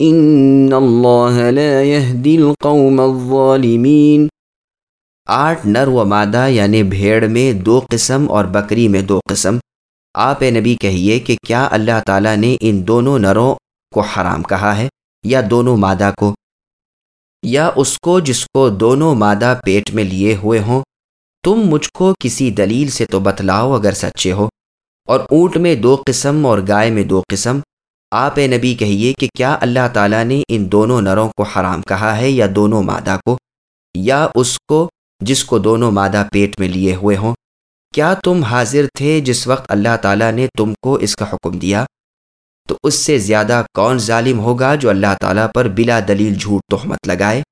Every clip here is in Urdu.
ان اللہ لا يهدي القوم الظالمین آٹھ نر و مادہ یعنی بھیڑ میں دو قسم اور بکری میں دو قسم۔ آپ نبی کہیے کہ کیا اللہ تعالیٰ نے ان دونوں نروں کو حرام کہا ہے یا دونوں مادہ کو؟ یا اس کو جس کو دونوں مادہ پیٹ میں لیے ہوئے ہوں، تم مجھ کو کسی دلیل سے تو بتلاؤ اگر سچے ہو۔ اور اونٹ میں دو قسم اور گائے میں دو قسم۔ آپ نبی کہیے کہ کیا اللہ تعالیٰ نے ان دونوں نروں کو حرام کہا ہے یا دونوں مادہ کو؟ یا اس کو جس کو دونوں مادہ پیٹ میں لیے ہوئے ہوں؟ کیا تم حاضر تھے جس وقت اللہ تعالیٰ نے تم کو اس کا حکم دیا؟ تو اس سے زیادہ کون ظالم ہوگا جو اللہ تعالیٰ پر بلا دلیل جھوٹ تہمت لگائے؟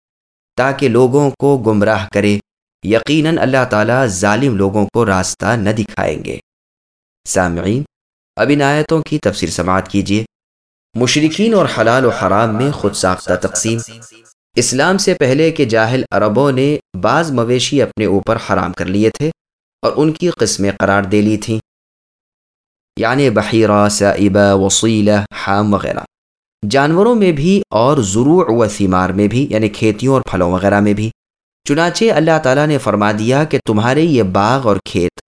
تاکہ لوگوں کو گمراہ کرے، یقیناً اللہ تعالیٰ ظالم لوگوں کو راستہ نہ دکھائیں گے۔ سامعین، اب ان آیتوں کی تفسیر سماعت کیجیے۔ مشرقین اور حلال و حرام میں خود ساختہ تقسیم۔ اسلام سے پہلے کے جاہل عربوں نے بعض مویشی اپنے اوپر حرام کر لیے تھے اور ان کی قسمیں قرار دے لی تھیں۔ یعنی بحیرہ، سائبہ وسیلہ حام وغیرہ۔ جانوروں میں بھی اور ضرور و ثمار میں بھی یعنی کھیتیوں اور پھلوں وغیرہ میں بھی۔ چنانچہ اللہ تعالیٰ نے فرما دیا کہ تمہارے یہ باغ اور کھیت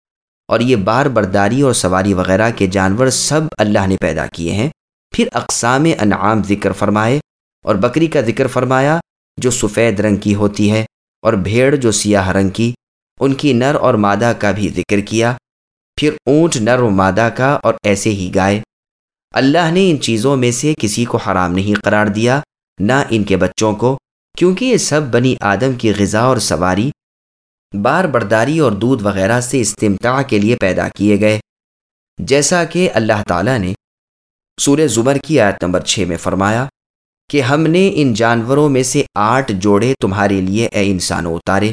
اور یہ بار برداری اور سواری وغیرہ کے جانور سب اللہ نے پیدا کیے ہیں۔ پھر اقسام انعام ذکر فرمائے اور بکری کا ذکر فرمایا جو سفید رنگ کی ہوتی ہے اور بھیڑ جو سیاہ رنگ کی، ان کی نر اور مادہ کا بھی ذکر کیا۔ پھر اونٹ نر و مادہ کا اور ایسے ہی گائے۔ اللہ نے ان چیزوں میں سے کسی کو حرام نہیں قرار دیا، نہ ان کے بچوں کو، کیونکہ یہ سب بنی آدم کی غذا اور سواری، بار برداری اور دودھ وغیرہ سے استمتاع کے لیے پیدا کیے گئے۔ جیسا کہ اللہ تعالیٰ نے سورہ زمر کی آیت نمبر چھ میں فرمایا کہ ہم نے ان جانوروں میں سے آٹھ جوڑے تمہارے لیے اے انسانوں اتارے۔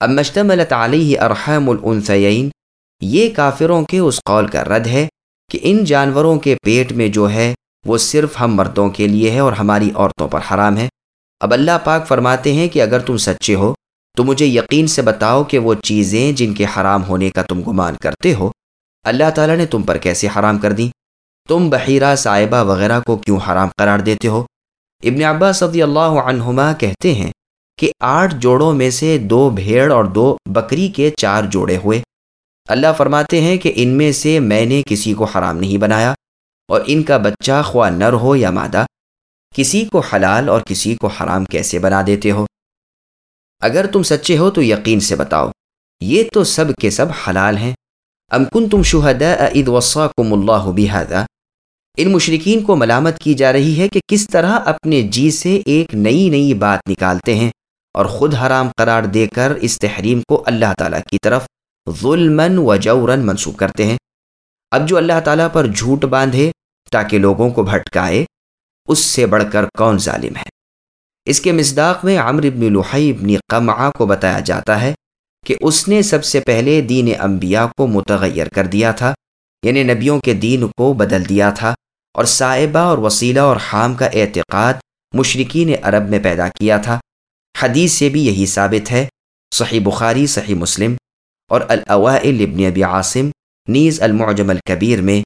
اب مشتملت علیہ ارحم العنسین یہ کافروں کے اس قول کا رد ہے کہ ان جانوروں کے پیٹ میں جو ہے وہ صرف ہم مردوں کے لیے ہے اور ہماری عورتوں پر حرام ہے۔ اب اللہ پاک فرماتے ہیں کہ اگر تم سچے ہو تو مجھے یقین سے بتاؤ کہ وہ چیزیں جن کے حرام ہونے کا تم گمان کرتے ہو، اللہ تعالیٰ نے تم پر کیسے حرام کر دیں؟ تم بحیرہ صاحبہ وغیرہ کو کیوں حرام قرار دیتے ہو؟ ابن عباس صدی اللہ عنہما کہتے ہیں کہ آٹھ جوڑوں میں سے دو بھیڑ اور دو بکری کے چار جوڑے ہوئے۔ اللہ فرماتے ہیں کہ ان میں سے میں نے کسی کو حرام نہیں بنایا اور ان کا بچہ خواہ نر ہو یا مادہ، کسی کو حلال اور کسی کو حرام کیسے بنا دیتے ہو؟ اگر تم سچے ہو تو یقین سے بتاؤ، یہ تو سب کے سب حلال ہیں۔ ام کن تم شہدا عید وساکم اللہ بحادہ ان مشرقین کو ملامت کی جا رہی ہے کہ کس طرح اپنے جی سے ایک نئی نئی بات نکالتے ہیں اور خود حرام قرار دے کر اس تحریم کو اللہ تعالیٰ کی طرف ظلمن و جورن منسوخ کرتے ہیں۔ اب جو اللہ تعالیٰ پر جھوٹ باندھے تاکہ لوگوں کو بھٹکائے، اس سے بڑھ کر کون ظالم ہے؟ اس کے مصداق میں عمر ابن لحی ابن قمعہ کو بتایا جاتا ہے کہ اس نے سب سے پہلے دین انبیاء کو متغیر کر دیا تھا۔ یعنی نبیوں کے دین کو بدل دیا تھا اور صائبہ اور وسیلہ اور حام کا اعتقاد مشرقین عرب میں پیدا کیا تھا۔ حدیث سے بھی یہی ثابت ہے، صحیح بخاری، صحیح مسلم اور الاوائل ابن ابی عاصم، نیز المعجم الکبیر میں